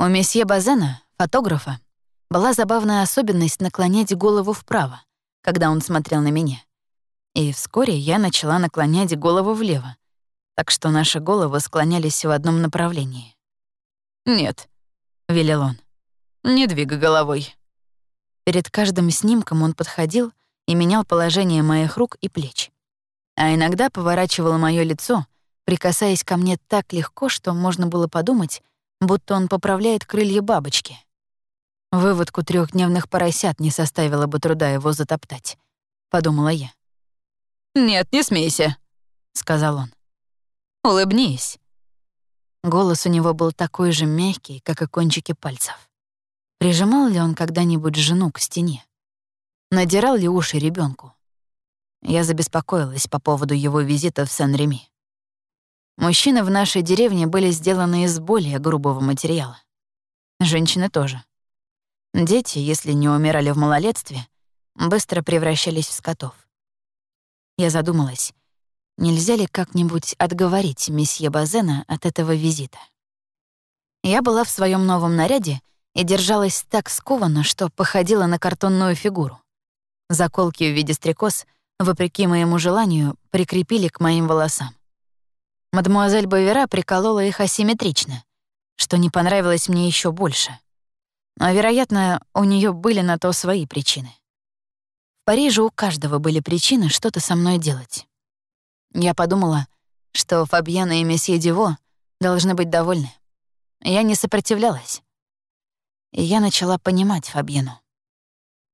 У месье Базена, фотографа, была забавная особенность наклонять голову вправо, когда он смотрел на меня. И вскоре я начала наклонять голову влево, так что наши головы склонялись в одном направлении. «Нет», — велел он, — «не двигай головой». Перед каждым снимком он подходил и менял положение моих рук и плеч. А иногда поворачивал моё лицо, прикасаясь ко мне так легко, что можно было подумать, будто он поправляет крылья бабочки. Выводку трехдневных поросят не составило бы труда его затоптать, подумала я. «Нет, не смейся», — сказал он. «Улыбнись». Голос у него был такой же мягкий, как и кончики пальцев. Прижимал ли он когда-нибудь жену к стене? Надирал ли уши ребенку? Я забеспокоилась по поводу его визита в Сен-Реми. Мужчины в нашей деревне были сделаны из более грубого материала. Женщины тоже. Дети, если не умирали в малолетстве, быстро превращались в скотов. Я задумалась, нельзя ли как-нибудь отговорить месье Базена от этого визита. Я была в своем новом наряде и держалась так скованно, что походила на картонную фигуру. Заколки в виде стрекоз, вопреки моему желанию, прикрепили к моим волосам. Мадемуазель Бавера приколола их асимметрично, что не понравилось мне еще больше. Но, вероятно, у нее были на то свои причины. В Париже у каждого были причины что-то со мной делать. Я подумала, что Фабьена и месье Диво должны быть довольны. Я не сопротивлялась. И я начала понимать Фабьену.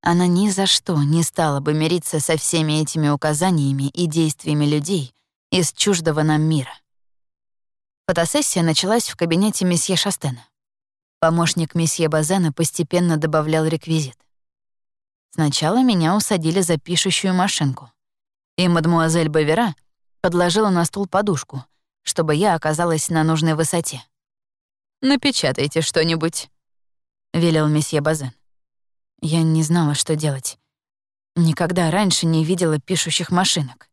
Она ни за что не стала бы мириться со всеми этими указаниями и действиями людей из чуждого нам мира. Фотосессия началась в кабинете месье Шастена. Помощник месье Базена постепенно добавлял реквизит. Сначала меня усадили за пишущую машинку, и мадмуазель Бавера подложила на стул подушку, чтобы я оказалась на нужной высоте. «Напечатайте что-нибудь», — велел месье Базен. Я не знала, что делать. Никогда раньше не видела пишущих машинок.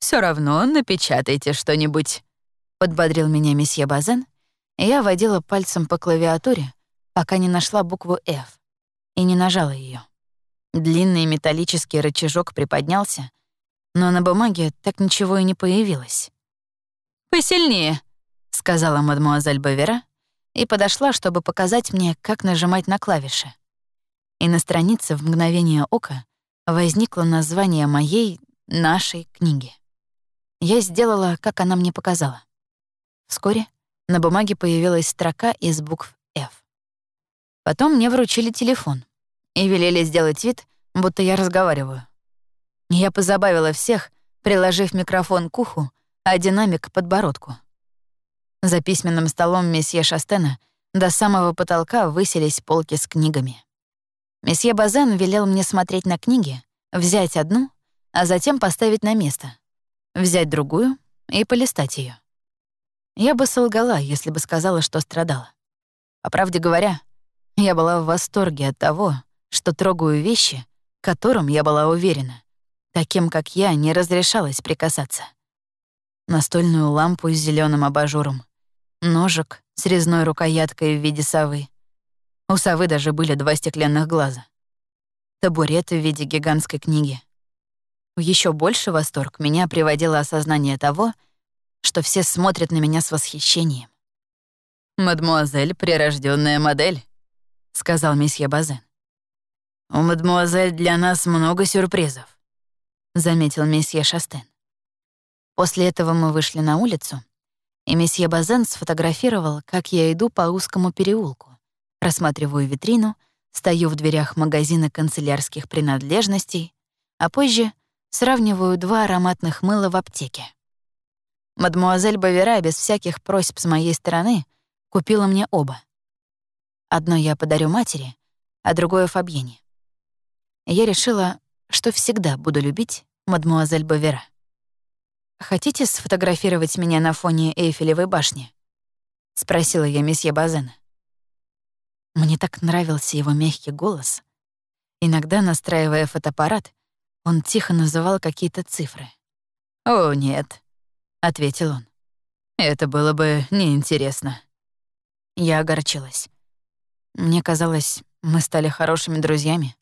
Все равно напечатайте что-нибудь», Подбодрил меня месье Базен, и я водила пальцем по клавиатуре, пока не нашла букву F и не нажала ее. Длинный металлический рычажок приподнялся, но на бумаге так ничего и не появилось. «Посильнее», — сказала мадмуазель Бавера и подошла, чтобы показать мне, как нажимать на клавиши. И на странице в мгновение ока возникло название моей, нашей книги. Я сделала, как она мне показала. Вскоре на бумаге появилась строка из букв F. Потом мне вручили телефон и велели сделать вид, будто я разговариваю. Я позабавила всех, приложив микрофон к уху, а динамик — к подбородку. За письменным столом месье Шастена до самого потолка высились полки с книгами. Месье Базен велел мне смотреть на книги, взять одну, а затем поставить на место, взять другую и полистать ее. Я бы солгала, если бы сказала, что страдала. По правде говоря, я была в восторге от того, что трогаю вещи, которым я была уверена, таким как я не разрешалось прикасаться. Настольную лампу с зеленым абажуром, ножик с резной рукояткой в виде совы. У совы даже были два стеклянных глаза. Табурет в виде гигантской книги. Еще больше восторг меня приводило осознание того, что все смотрят на меня с восхищением. «Мадмуазель — прирожденная модель», — сказал месье Базен. «У мадмуазель для нас много сюрпризов», — заметил месье Шастен. После этого мы вышли на улицу, и месье Базен сфотографировал, как я иду по узкому переулку, рассматриваю витрину, стою в дверях магазина канцелярских принадлежностей, а позже сравниваю два ароматных мыла в аптеке. Мадмуазель Бавера без всяких просьб с моей стороны купила мне оба. Одно я подарю матери, а другое — Фабьене. Я решила, что всегда буду любить мадмуазель Бавера. «Хотите сфотографировать меня на фоне Эйфелевой башни?» — спросила я месье Базена. Мне так нравился его мягкий голос. Иногда, настраивая фотоаппарат, он тихо называл какие-то цифры. «О, нет», — ответил он. «Это было бы неинтересно». Я огорчилась. Мне казалось, мы стали хорошими друзьями.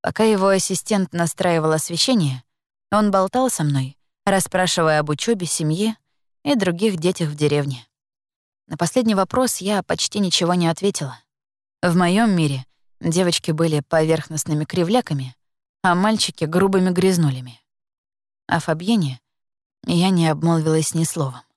Пока его ассистент настраивал освещение, он болтал со мной, расспрашивая об учебе, семье и других детях в деревне. На последний вопрос я почти ничего не ответила. В моем мире девочки были поверхностными кривляками, а мальчики — грубыми грязнулями. О Фабьене я не обмолвилась ни словом.